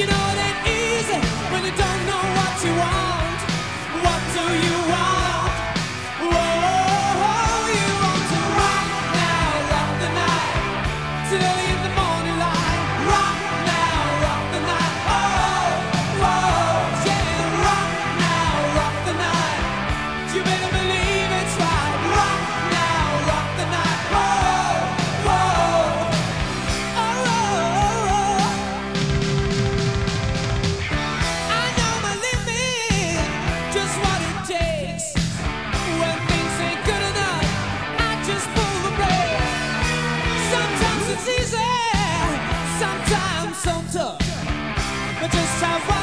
you know this.